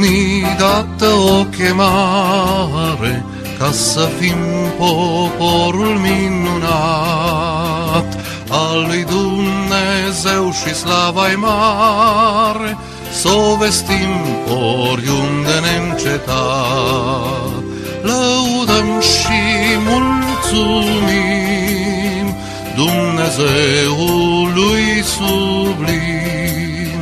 ni dată o chemare ca să fim poporul minunat al lui Dumnezeu și slava mare, să o vestim oriunde neîncetat. Lăudăm și mulțumim Dumnezeului sublim.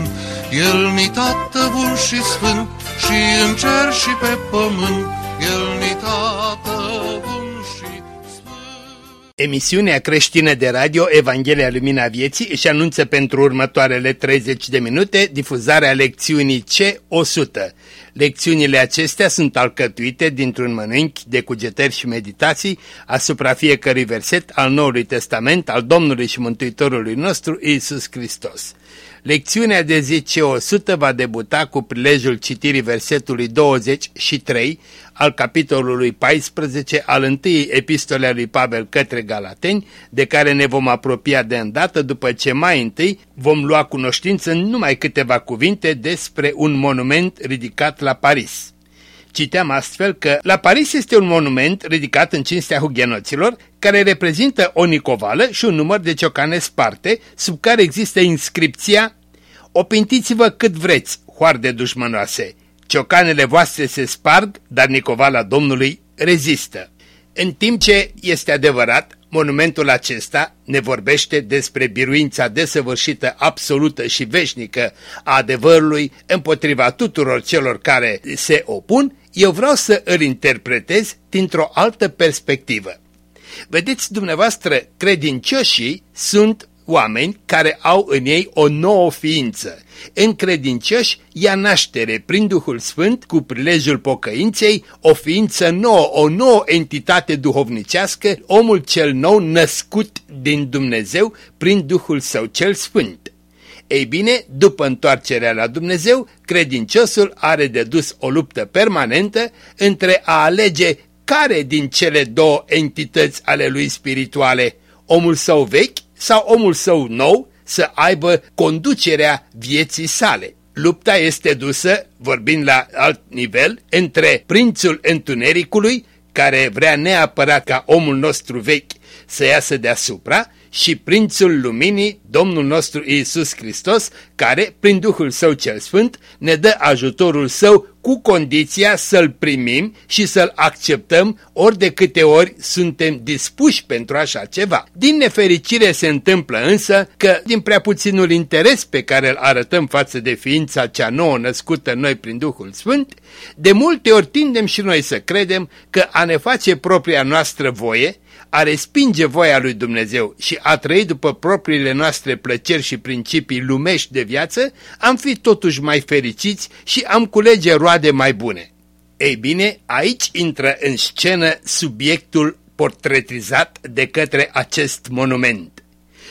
El ni tată bun și sfânt și în cer și pe pământ, El ni tată bun și sfânt. Emisiunea creștină de radio Evanghelia Lumina Vieții își anunță pentru următoarele 30 de minute difuzarea lecțiunii C100. Lecțiunile acestea sunt alcătuite dintr-un mănânchi de cugetări și meditații asupra fiecărui verset al Noului Testament al Domnului și Mântuitorului nostru Isus Hristos. Lecțiunea de zi C100 va debuta cu prilejul citirii versetului 23 al capitolului 14 al întâiei epistole a lui Pavel către Galateni, de care ne vom apropia de îndată după ce mai întâi vom lua cunoștință în numai câteva cuvinte despre un monument ridicat la Paris. Citeam astfel că la Paris este un monument ridicat în cinstea hugenoților care reprezintă o nicovală și un număr de ciocane sparte sub care există inscripția Opintiți-vă cât vreți, hoarde dușmănoase, ciocanele voastre se sparg, dar nicovala Domnului rezistă. În timp ce este adevărat, monumentul acesta ne vorbește despre biruința desăvârșită, absolută și veșnică a adevărului împotriva tuturor celor care se opun, eu vreau să îl interpretez dintr-o altă perspectivă. Vedeți, dumneavoastră, credincioșii sunt oameni care au în ei o nouă ființă. Încredincioși ia naștere prin Duhul Sfânt cu prilejul pocăinței, o ființă nouă, o nouă entitate duhovnicească, omul cel nou născut din Dumnezeu prin Duhul Său cel Sfânt. Ei bine, după întoarcerea la Dumnezeu, credinciosul are de dus o luptă permanentă între a alege care din cele două entități ale lui spirituale, omul său vechi sau omul său nou să aibă conducerea vieții sale. Lupta este dusă, vorbind la alt nivel, între prințul întunericului, care vrea neapărat ca omul nostru vechi să iasă deasupra, și Prințul Luminii, Domnul nostru Iisus Hristos, care, prin Duhul Său cel Sfânt, ne dă ajutorul Său cu condiția să-L primim și să-L acceptăm ori de câte ori suntem dispuși pentru așa ceva. Din nefericire se întâmplă însă că, din prea puținul interes pe care îl arătăm față de ființa cea nouă născută noi prin Duhul Sfânt, de multe ori tindem și noi să credem că a ne face propria noastră voie, a respinge voia lui Dumnezeu și a trăi după propriile noastre plăceri și principii lumești de viață, am fi totuși mai fericiți și am culege roade mai bune. Ei bine, aici intră în scenă subiectul portretizat de către acest monument.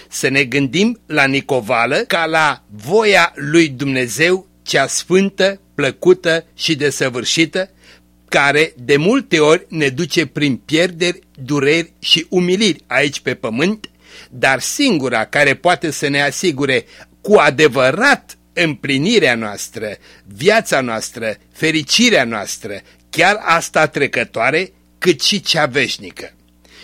Să ne gândim la Nicovală ca la voia lui Dumnezeu cea sfântă, plăcută și desăvârșită, care de multe ori ne duce prin pierderi, dureri și umiliri aici pe pământ, dar singura care poate să ne asigure cu adevărat împlinirea noastră, viața noastră, fericirea noastră, chiar asta trecătoare, cât și cea veșnică.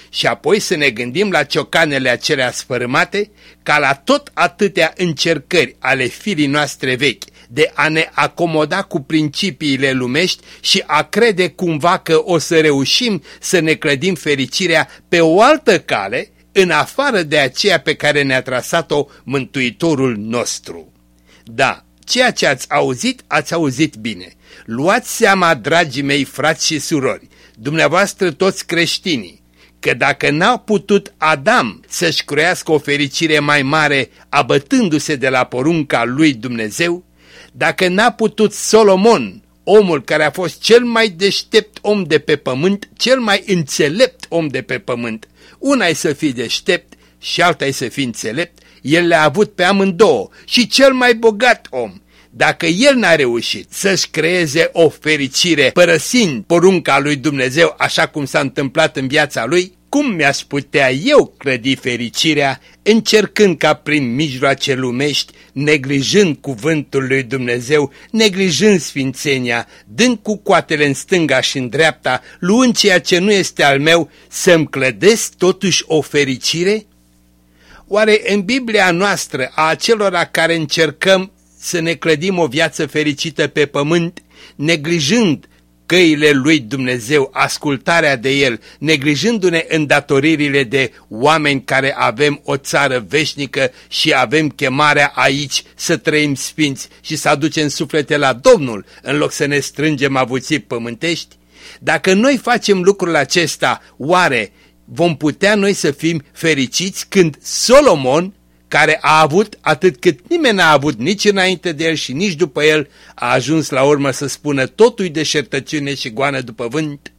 Și apoi să ne gândim la ciocanele acelea sfărâmate, ca la tot atâtea încercări ale firii noastre vechi, de a ne acomoda cu principiile lumești și a crede cumva că o să reușim să ne clădim fericirea pe o altă cale, în afară de aceea pe care ne-a trasat-o Mântuitorul nostru. Da, ceea ce ați auzit, ați auzit bine. Luați seama, dragii mei frați și surori, dumneavoastră toți creștinii, că dacă n-a putut Adam să-și crească o fericire mai mare abătându-se de la porunca lui Dumnezeu, dacă n-a putut Solomon, omul care a fost cel mai deștept om de pe pământ, cel mai înțelept om de pe pământ, una e să fii deștept și alta e să fii înțelept, el le-a avut pe amândouă și cel mai bogat om. Dacă el n-a reușit să-și creeze o fericire părăsind porunca lui Dumnezeu așa cum s-a întâmplat în viața lui, cum mi-aș putea eu clădi fericirea încercând ca prin mijloace lumești, neglijând cuvântul lui Dumnezeu, neglijând sfințenia, dând cu coatele în stânga și în dreapta, luând ceea ce nu este al meu, să-mi clădesc totuși o fericire? Oare în Biblia noastră, a acelora care încercăm să ne clădim o viață fericită pe pământ, neglijând căile lui Dumnezeu, ascultarea de El, neglijându-ne îndatoririle de oameni care avem o țară veșnică și avem chemarea aici să trăim sfinți și să aducem suflete la Domnul, în loc să ne strângem avuții pământești? Dacă noi facem lucrul acesta, oare vom putea noi să fim fericiți când Solomon care a avut atât cât nimeni n-a avut nici înainte de el și nici după el, a ajuns la urmă să spună totul deșertăciune și goană după vânt.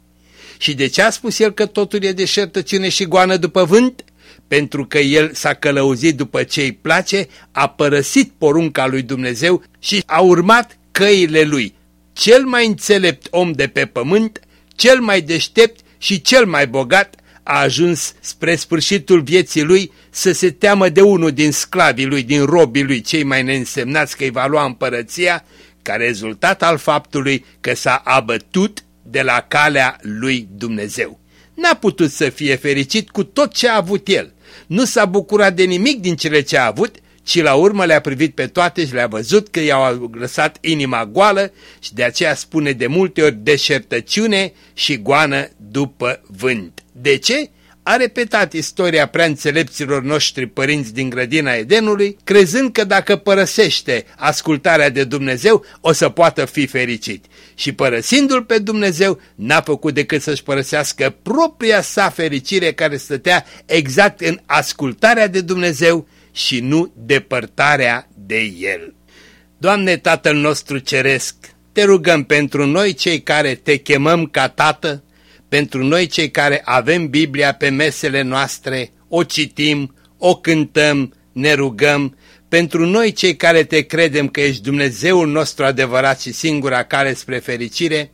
Și de ce a spus el că totul e deșertăciune și goană după vânt? Pentru că el s-a călăuzit după ce îi place, a părăsit porunca lui Dumnezeu și a urmat căile lui. Cel mai înțelept om de pe pământ, cel mai deștept și cel mai bogat, a ajuns spre sfârșitul vieții lui să se teamă de unul din sclavii lui, din robii lui, cei mai neînsemnați că îi va lua împărăția, ca rezultat al faptului că s-a abătut de la calea lui Dumnezeu. N-a putut să fie fericit cu tot ce a avut el. Nu s-a bucurat de nimic din cele ce a avut, ci la urmă le-a privit pe toate și le-a văzut că i-au lăsat inima goală și de aceea spune de multe ori deșertăciune și goană după vânt. De ce? A repetat istoria prea înțelepților noștri părinți din grădina Edenului, crezând că dacă părăsește ascultarea de Dumnezeu, o să poată fi fericit. Și părăsindu-L pe Dumnezeu, n-a făcut decât să-și părăsească propria sa fericire care stătea exact în ascultarea de Dumnezeu și nu depărtarea de El. Doamne Tatăl nostru Ceresc, te rugăm pentru noi cei care te chemăm ca Tată, pentru noi cei care avem Biblia pe mesele noastre, o citim, o cântăm, ne rugăm, pentru noi cei care te credem că ești Dumnezeul nostru adevărat și singura care spre fericire,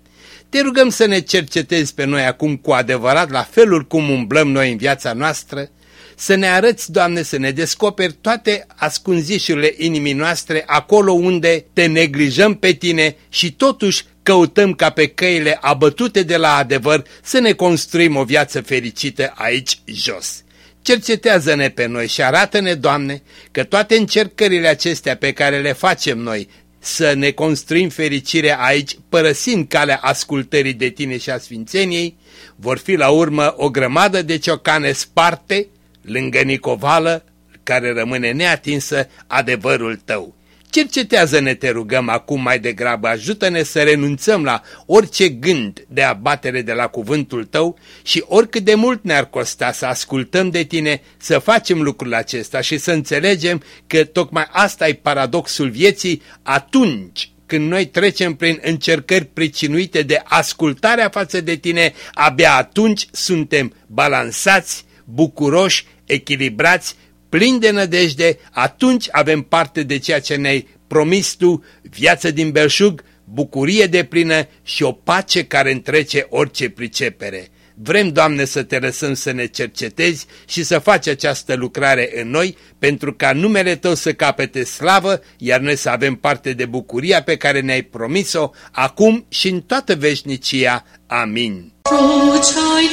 te rugăm să ne cercetezi pe noi acum cu adevărat la felul cum umblăm noi în viața noastră, să ne arăți, Doamne, să ne descoperi toate ascunzișurile inimii noastre acolo unde te neglijăm pe Tine și totuși căutăm ca pe căile abătute de la adevăr să ne construim o viață fericită aici jos. Cercetează-ne pe noi și arată-ne, Doamne, că toate încercările acestea pe care le facem noi să ne construim fericirea aici, părăsind calea ascultării de Tine și a Sfințeniei, vor fi la urmă o grămadă de ciocane sparte lângă Nicovală, care rămâne neatinsă adevărul Tău. Cercetează-ne, te rugăm acum mai degrabă, ajută-ne să renunțăm la orice gând de abatere de la cuvântul tău și oricât de mult ne-ar costa să ascultăm de tine, să facem lucrul acesta și să înțelegem că tocmai asta e paradoxul vieții atunci când noi trecem prin încercări pricinuite de ascultarea față de tine, abia atunci suntem balansați, bucuroși, echilibrați plini de nădejde, atunci avem parte de ceea ce ne-ai promis tu, viață din belșug, bucurie de plină și o pace care întrece orice pricepere. Vrem, Doamne, să te lăsăm să ne cercetezi și să faci această lucrare în noi, pentru ca numele Tău să capete slavă, iar noi să avem parte de bucuria pe care ne-ai promis-o, acum și în toată veșnicia. Amin. Tu ce-ai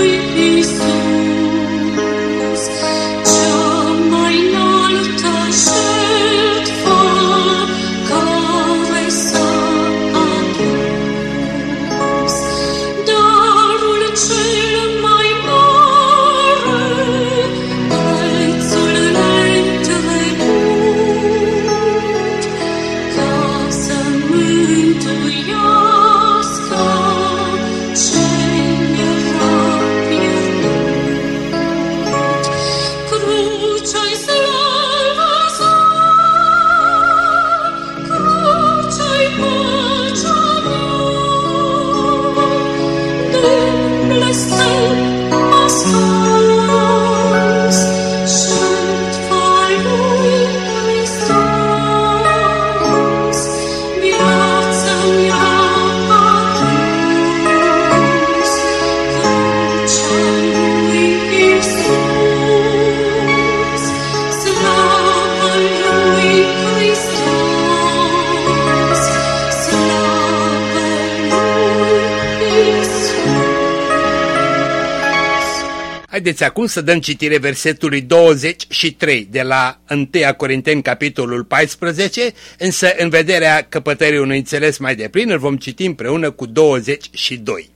e isso. Haideți acum să dăm citire versetului 23 de la 1 Corinteni, capitolul 14, însă în vederea căpătării unui înțeles mai deplin îl vom citi împreună cu 22.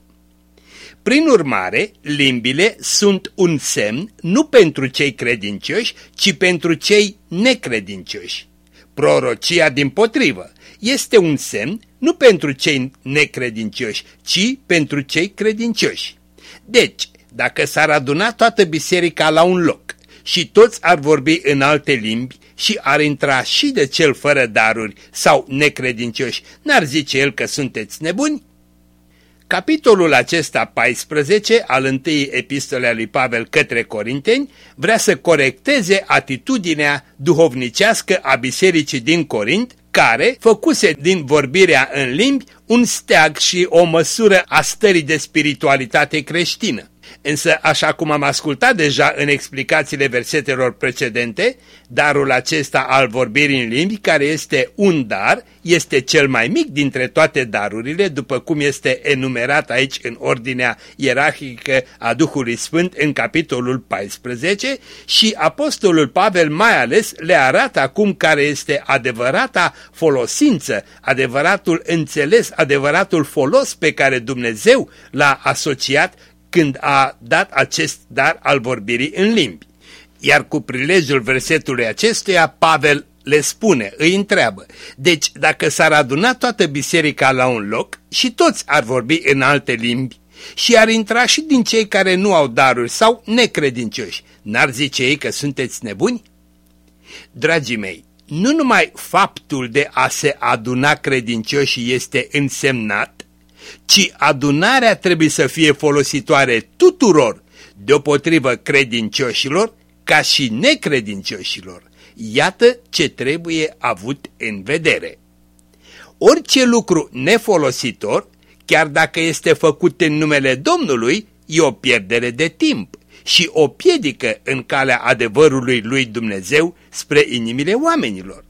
Prin urmare, limbile sunt un semn nu pentru cei credincioși, ci pentru cei necredincioși. Prorocia din potrivă este un semn nu pentru cei necredincioși, ci pentru cei credincioși. Deci, dacă s-ar aduna toată biserica la un loc și toți ar vorbi în alte limbi și ar intra și de cel fără daruri sau necredincioși, n-ar zice el că sunteți nebuni? Capitolul acesta 14 al întâi epistole a lui Pavel către Corinteni vrea să corecteze atitudinea duhovnicească a bisericii din Corint, care făcuse din vorbirea în limbi un steag și o măsură a stării de spiritualitate creștină. Însă, așa cum am ascultat deja în explicațiile versetelor precedente, darul acesta al vorbirii în limbi, care este un dar, este cel mai mic dintre toate darurile, după cum este enumerat aici în ordinea ierarhică a Duhului Sfânt în capitolul 14 și Apostolul Pavel mai ales le arată acum care este adevărata folosință, adevăratul înțeles, adevăratul folos pe care Dumnezeu l-a asociat când a dat acest dar al vorbirii în limbi. Iar cu prilejul versetului acestuia, Pavel le spune, îi întreabă, deci dacă s-ar aduna toată biserica la un loc și toți ar vorbi în alte limbi și ar intra și din cei care nu au daruri sau necredincioși, n-ar zice ei că sunteți nebuni? Dragii mei, nu numai faptul de a se aduna credincioșii este însemnat, ci adunarea trebuie să fie folositoare tuturor, deopotrivă credincioșilor ca și necredincioșilor. Iată ce trebuie avut în vedere. Orice lucru nefolositor, chiar dacă este făcut în numele Domnului, e o pierdere de timp și o piedică în calea adevărului lui Dumnezeu spre inimile oamenilor.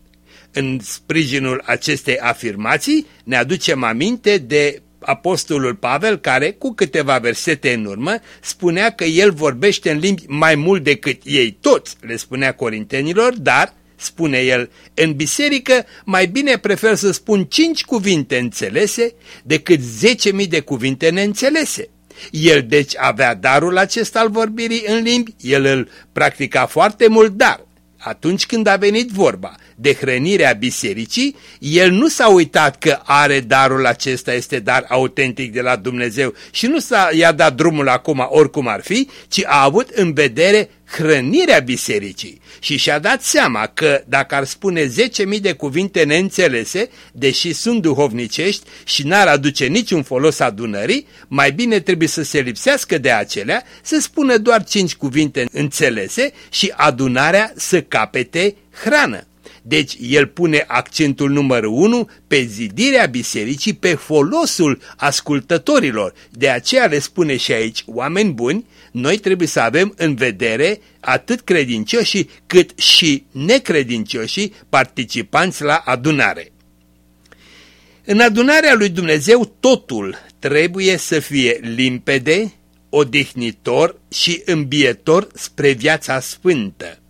În sprijinul acestei afirmații ne aducem aminte de apostolul Pavel care, cu câteva versete în urmă, spunea că el vorbește în limbi mai mult decât ei toți, le spunea corintenilor, dar, spune el, în biserică mai bine prefer să spun cinci cuvinte înțelese decât zece mii de cuvinte neînțelese. El deci avea darul acesta al vorbirii în limbi, el îl practica foarte mult, dar atunci când a venit vorba de hrănirea bisericii, el nu s-a uitat că are darul acesta, este dar autentic de la Dumnezeu și nu s-a i-a dat drumul acum oricum ar fi, ci a avut în vedere hrănirea bisericii și și-a dat seama că dacă ar spune 10.000 de cuvinte neînțelese, deși sunt duhovnicești și n-ar aduce niciun folos adunării, mai bine trebuie să se lipsească de acelea, să spună doar 5 cuvinte înțelese și adunarea să capete hrană. Deci el pune accentul numărul 1 pe zidirea bisericii, pe folosul ascultătorilor. De aceea le spune și aici, oameni buni, noi trebuie să avem în vedere atât credincioșii cât și necredincioșii participanți la adunare. În adunarea lui Dumnezeu totul trebuie să fie limpede, odihnitor și îmbietor spre viața sfântă.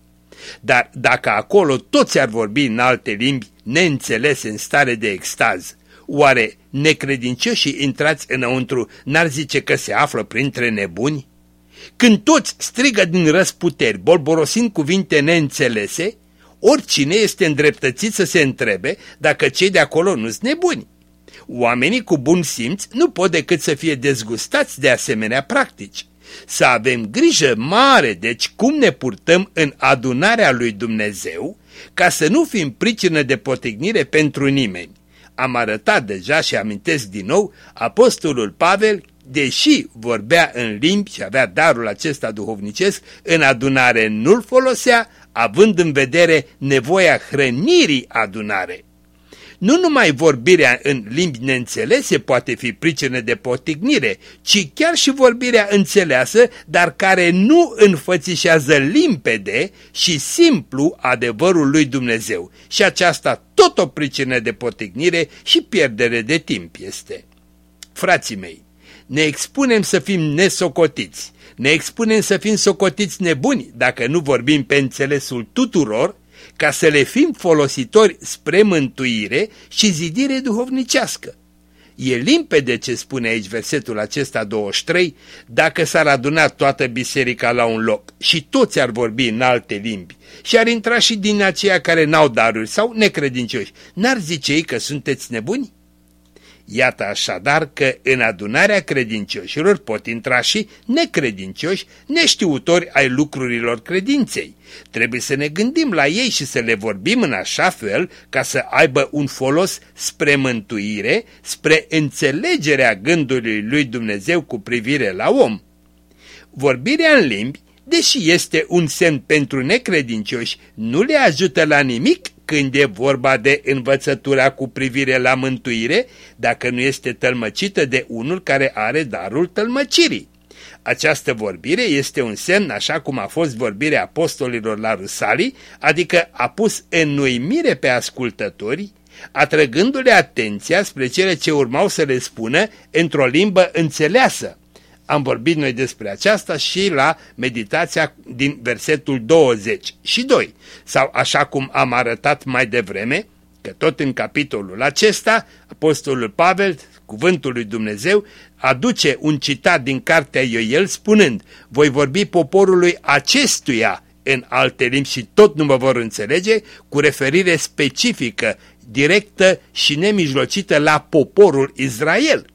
Dar dacă acolo toți ar vorbi în alte limbi, neînțelese în stare de extaz, oare necredincioșii intrați înăuntru n-ar zice că se află printre nebuni? Când toți strigă din răsputeri, bolborosind cuvinte neînțelese, oricine este îndreptățit să se întrebe dacă cei de acolo nu sunt nebuni. Oamenii cu bun simț nu pot decât să fie dezgustați de asemenea practici. Să avem grijă mare, deci cum ne purtăm în adunarea lui Dumnezeu, ca să nu fim pricină de potignire pentru nimeni. Am arătat deja și amintesc din nou, apostolul Pavel, deși vorbea în limbi și avea darul acesta duhovnicesc, în adunare nu-l folosea, având în vedere nevoia hrănirii adunare. Nu numai vorbirea în limbi neînțelese poate fi pricină de potignire, ci chiar și vorbirea înțeleasă, dar care nu înfățișează limpede și simplu adevărul lui Dumnezeu. Și aceasta tot o pricină de potignire și pierdere de timp este. Frații mei, ne expunem să fim nesocotiți, ne expunem să fim socotiți nebuni dacă nu vorbim pe înțelesul tuturor, ca să le fim folositori spre mântuire și zidire duhovnicească. E limpede ce spune aici versetul acesta 23, dacă s-ar aduna toată biserica la un loc și toți ar vorbi în alte limbi și ar intra și din aceia care n-au daruri sau necredincioși, n-ar zice ei că sunteți nebuni? Iată așadar că în adunarea credincioșilor pot intra și necredincioși, neștiutori ai lucrurilor credinței. Trebuie să ne gândim la ei și să le vorbim în așa fel ca să aibă un folos spre mântuire, spre înțelegerea gândului lui Dumnezeu cu privire la om. Vorbirea în limbi deși este un semn pentru necredincioși, nu le ajută la nimic când e vorba de învățătura cu privire la mântuire, dacă nu este tălmăcită de unul care are darul tălmăcirii. Această vorbire este un semn așa cum a fost vorbirea apostolilor la Rusalii, adică a pus în nuimire pe ascultători, atrăgându-le atenția spre cele ce urmau să le spună într-o limbă înțeleasă. Am vorbit noi despre aceasta și la meditația din versetul 20 și 2. Sau așa cum am arătat mai devreme, că tot în capitolul acesta, Apostolul Pavel, cuvântul lui Dumnezeu, aduce un citat din cartea Ioel spunând, voi vorbi poporului acestuia în alte limbi și tot nu mă vor înțelege, cu referire specifică, directă și nemijlocită la poporul Israel.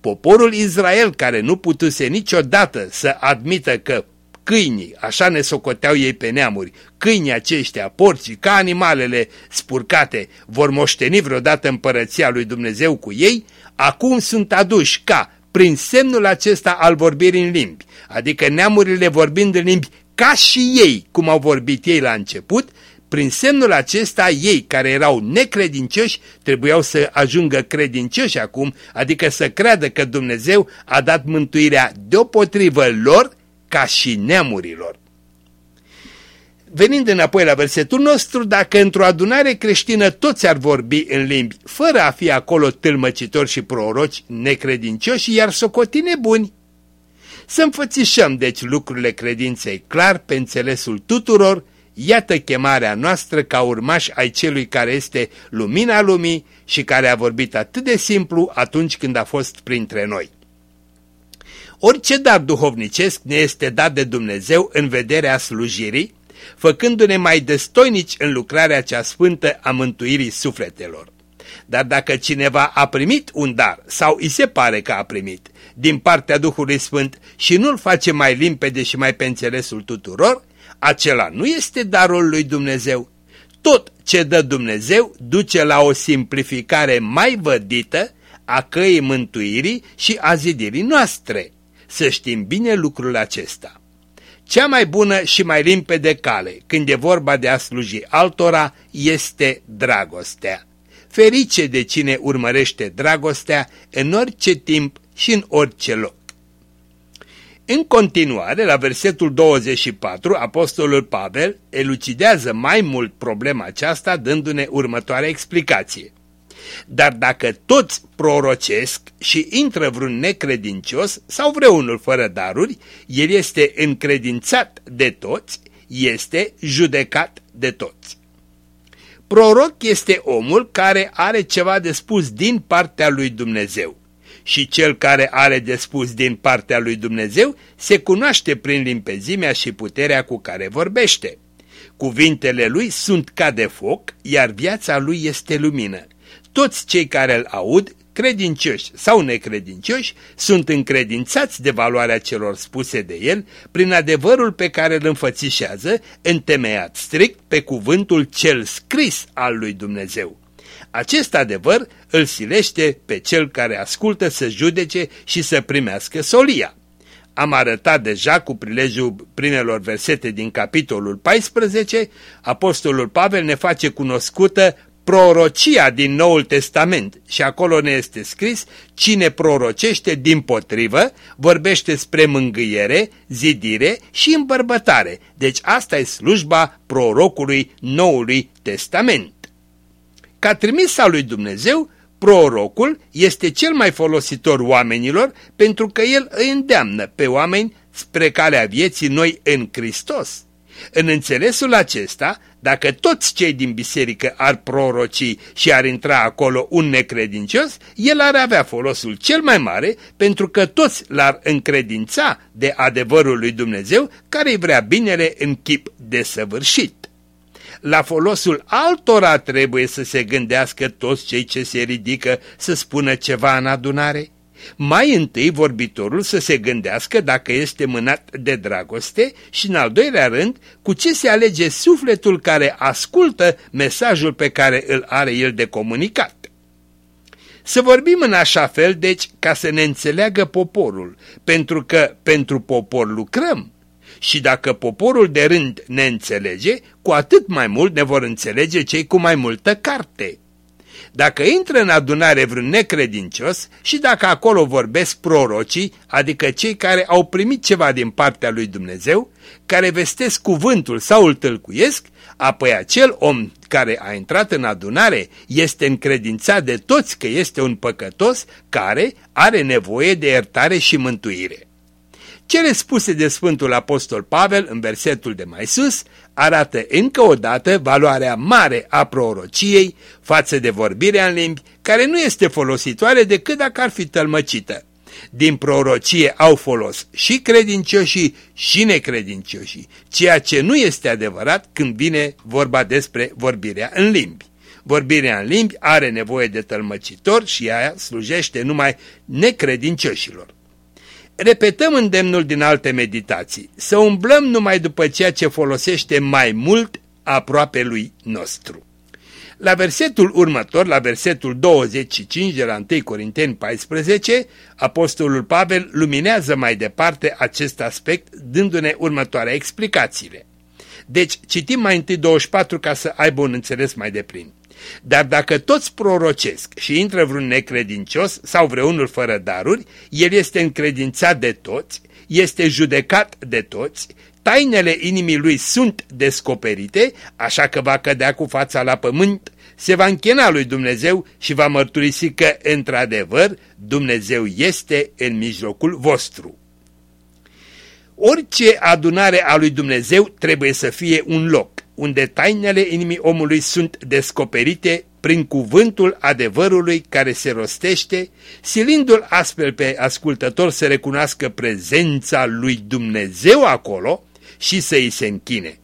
Poporul Israel, care nu putuse niciodată să admită că câinii, așa ne socoteau ei pe neamuri, câinii aceștia, porcii, ca animalele spurcate, vor moșteni vreodată împărăția lui Dumnezeu cu ei, acum sunt aduși ca, prin semnul acesta al vorbirii în limbi, adică neamurile vorbind în limbi ca și ei, cum au vorbit ei la început, prin semnul acesta, ei care erau necredincioși trebuiau să ajungă credincioși acum, adică să creadă că Dumnezeu a dat mântuirea deopotrivă lor ca și neamurilor. Venind înapoi la versetul nostru, dacă într-o adunare creștină toți ar vorbi în limbi, fără a fi acolo tâlmăcitori și proroci necredincioși, iar socotine buni, să înfățișăm deci lucrurile credinței clar pe înțelesul tuturor, Iată chemarea noastră ca urmași ai celui care este lumina lumii și care a vorbit atât de simplu atunci când a fost printre noi. Orice dar duhovnicesc ne este dat de Dumnezeu în vederea slujirii, făcându-ne mai destoinici în lucrarea cea sfântă a mântuirii sufletelor. Dar dacă cineva a primit un dar sau îi se pare că a primit din partea Duhului Sfânt și nu-l face mai limpede și mai pe înțelesul tuturor, acela nu este darul lui Dumnezeu. Tot ce dă Dumnezeu duce la o simplificare mai vădită a căii mântuirii și a zidirii noastre. Să știm bine lucrul acesta. Cea mai bună și mai limpede cale, când e vorba de a sluji altora, este dragostea. Ferice de cine urmărește dragostea în orice timp și în orice loc. În continuare, la versetul 24, apostolul Pavel elucidează mai mult problema aceasta dându-ne următoarea explicație. Dar dacă toți prorocesc și intră vreun necredincios sau vreunul fără daruri, el este încredințat de toți, este judecat de toți. Proroc este omul care are ceva de spus din partea lui Dumnezeu și cel care are de spus din partea lui Dumnezeu se cunoaște prin limpezimea și puterea cu care vorbește. Cuvintele lui sunt ca de foc, iar viața lui este lumină. Toți cei care îl aud, credincioși sau necredincioși, sunt încredințați de valoarea celor spuse de el prin adevărul pe care îl înfățișează, întemeiat strict pe cuvântul cel scris al lui Dumnezeu. Acest adevăr îl silește pe cel care ascultă să judece și să primească solia. Am arătat deja cu prilejul primelor versete din capitolul 14, Apostolul Pavel ne face cunoscută prorocia din Noul Testament și acolo ne este scris cine prorocește din potrivă vorbește spre mângâiere, zidire și îmbărbătare. Deci asta e slujba prorocului Noului Testament. Ca trimis al lui Dumnezeu, Prorocul este cel mai folositor oamenilor pentru că el îi îndeamnă pe oameni spre calea vieții noi în Hristos. În înțelesul acesta, dacă toți cei din biserică ar proroci și ar intra acolo un necredincios, el ar avea folosul cel mai mare pentru că toți l-ar încredința de adevărul lui Dumnezeu care îi vrea binele în chip desăvârșit. La folosul altora trebuie să se gândească toți cei ce se ridică să spună ceva în adunare. Mai întâi vorbitorul să se gândească dacă este mânat de dragoste și în al doilea rând cu ce se alege sufletul care ascultă mesajul pe care îl are el de comunicat. Să vorbim în așa fel, deci, ca să ne înțeleagă poporul, pentru că pentru popor lucrăm. Și dacă poporul de rând ne înțelege, cu atât mai mult ne vor înțelege cei cu mai multă carte. Dacă intră în adunare vreun necredincios și dacă acolo vorbesc prorocii, adică cei care au primit ceva din partea lui Dumnezeu, care vestesc cuvântul sau îl tâlcuiesc, apoi acel om care a intrat în adunare este încredințat de toți că este un păcătos care are nevoie de iertare și mântuire. Cele spuse de Sfântul Apostol Pavel în versetul de mai sus arată încă o dată valoarea mare a prorociei față de vorbirea în limbi, care nu este folositoare decât dacă ar fi tălmăcită. Din prorocie au folos și credincioșii și necredincioșii, ceea ce nu este adevărat când vine vorba despre vorbirea în limbi. Vorbirea în limbi are nevoie de tălmăcitor și aia slujește numai necredincioșilor. Repetăm îndemnul din alte meditații, să umblăm numai după ceea ce folosește mai mult aproape lui nostru. La versetul următor, la versetul 25 de la 1 Corinteni 14, Apostolul Pavel luminează mai departe acest aspect dându-ne următoarea explicațiile. Deci citim mai întâi 24 ca să aibă un înțeles mai deplin. Dar dacă toți prorocesc și intră vreun necredincios sau vreunul fără daruri, el este încredințat de toți, este judecat de toți, tainele inimii lui sunt descoperite, așa că va cădea cu fața la pământ, se va închina lui Dumnezeu și va mărturisi că, într-adevăr, Dumnezeu este în mijlocul vostru. Orice adunare a lui Dumnezeu trebuie să fie un loc unde tainele inimii omului sunt descoperite prin cuvântul adevărului care se rostește, silindu-l astfel pe ascultător să recunoască prezența lui Dumnezeu acolo și să îi se închine.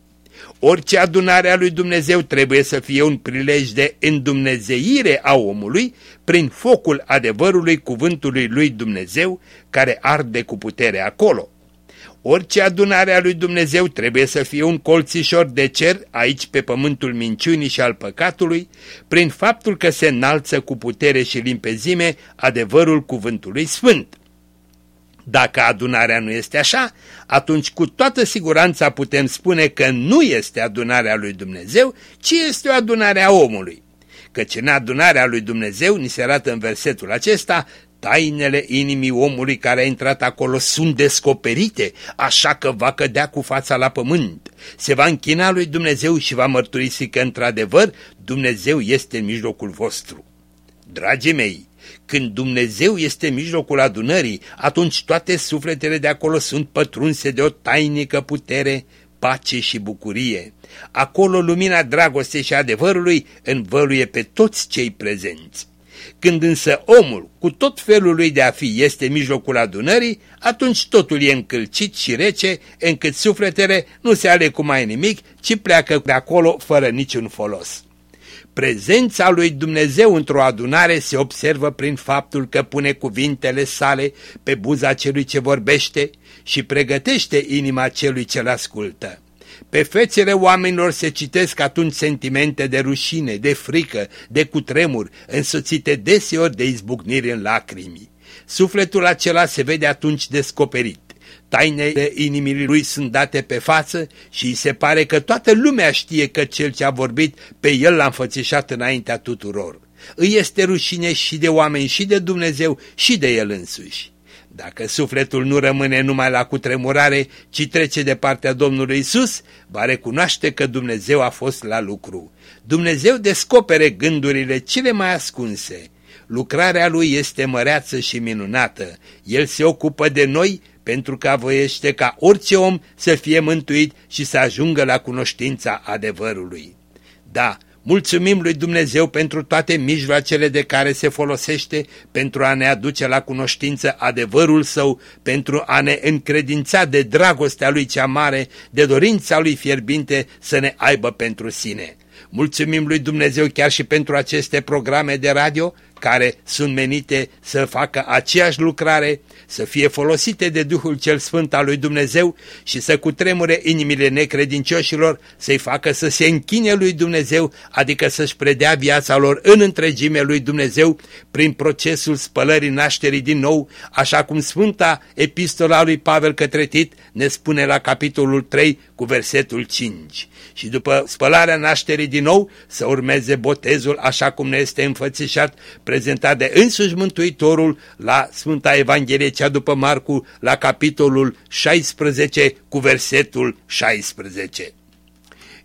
Orice adunare a lui Dumnezeu trebuie să fie un prilej de îndumnezeire a omului prin focul adevărului cuvântului lui Dumnezeu care arde cu putere acolo. Orice adunare a lui Dumnezeu trebuie să fie un colțișor de cer aici pe pământul minciunii și al păcatului, prin faptul că se înalță cu putere și limpezime adevărul cuvântului sfânt. Dacă adunarea nu este așa, atunci cu toată siguranța putem spune că nu este adunarea lui Dumnezeu, ci este o adunare a omului. Căci în adunarea lui Dumnezeu, ni se arată în versetul acesta, Tainele inimii omului care a intrat acolo sunt descoperite, așa că va cădea cu fața la pământ. Se va închina lui Dumnezeu și va mărturisi că, într-adevăr, Dumnezeu este în mijlocul vostru. Dragii mei, când Dumnezeu este în mijlocul adunării, atunci toate sufletele de acolo sunt pătrunse de o tainică putere, pace și bucurie. Acolo lumina dragostei și adevărului învăluie pe toți cei prezenți. Când însă omul, cu tot felul lui de a fi, este în mijlocul adunării, atunci totul e încălcit și rece, încât sufletele nu se ale cu mai nimic, ci pleacă de acolo fără niciun folos. Prezența lui Dumnezeu într-o adunare se observă prin faptul că pune cuvintele sale pe buza celui ce vorbește și pregătește inima celui ce-l ascultă. Pe fețele oamenilor se citesc atunci sentimente de rușine, de frică, de cutremur, însoțite deseori de izbucniri în lacrimi. Sufletul acela se vede atunci descoperit. Tainele inimii lui sunt date pe față și îi se pare că toată lumea știe că cel ce a vorbit pe el l-a înfățișat înaintea tuturor. Îi este rușine și de oameni și de Dumnezeu și de el însuși. Dacă sufletul nu rămâne numai la cutremurare, ci trece de partea Domnului Isus, va recunoaște că Dumnezeu a fost la lucru. Dumnezeu descopere gândurile cele mai ascunse. lucrarea Lui este măreață și minunată. El se ocupă de noi pentru că voiește ca orice om să fie mântuit și să ajungă la cunoștința adevărului. Da, mulțumim lui Dumnezeu pentru toate mijloacele de care se folosește pentru a ne aduce la cunoștință adevărul său, pentru a ne încredința de dragostea lui cea mare, de dorința lui fierbinte să ne aibă pentru sine. Mulțumim lui Dumnezeu chiar și pentru aceste programe de radio care sunt menite să facă aceeași lucrare, să fie folosite de Duhul cel Sfânt al lui Dumnezeu și să cutremure inimile necredincioșilor, să-i facă să se închine lui Dumnezeu, adică să-și predea viața lor în întregime lui Dumnezeu prin procesul spălării nașterii din nou, așa cum Sfânta Epistola lui Pavel către Tit ne spune la capitolul 3 cu versetul 5. Și după spălarea nașterii din nou să urmeze botezul așa cum ne este înfățișat prezentat de însuși Mântuitorul la Sfânta Evanghelie cea după Marcu la capitolul 16 cu versetul 16.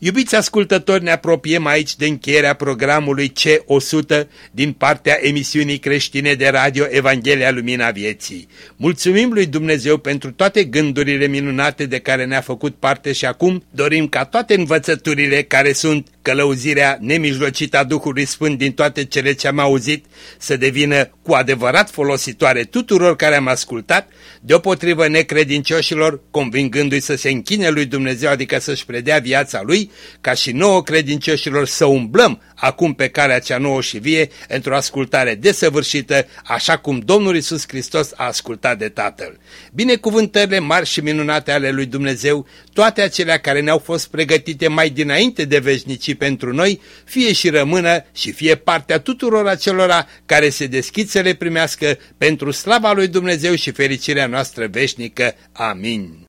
Iubiți ascultători, ne apropiem aici de încheierea programului C100 din partea emisiunii creștine de radio Evanghelia Lumina Vieții. Mulțumim lui Dumnezeu pentru toate gândurile minunate de care ne-a făcut parte și acum dorim ca toate învățăturile care sunt călăuzirea nemijlocită a Duhului Sfânt din toate cele ce am auzit să devină cu adevărat folositoare tuturor care am ascultat, deopotrivă necredincioșilor, convingându-i să se închine lui Dumnezeu, adică să-și predea viața lui, ca și nouă credincioșilor să umblăm acum pe calea cea nouă și vie într-o ascultare desăvârșită, așa cum Domnul Isus Hristos a ascultat de Tatăl. Binecuvântările mari și minunate ale lui Dumnezeu, toate acelea care ne-au fost pregătite mai dinainte de veșnicii pentru noi, fie și rămână și fie partea tuturor acelora care se deschid să le primească pentru slava lui Dumnezeu și fericirea noastră veșnică. Amin.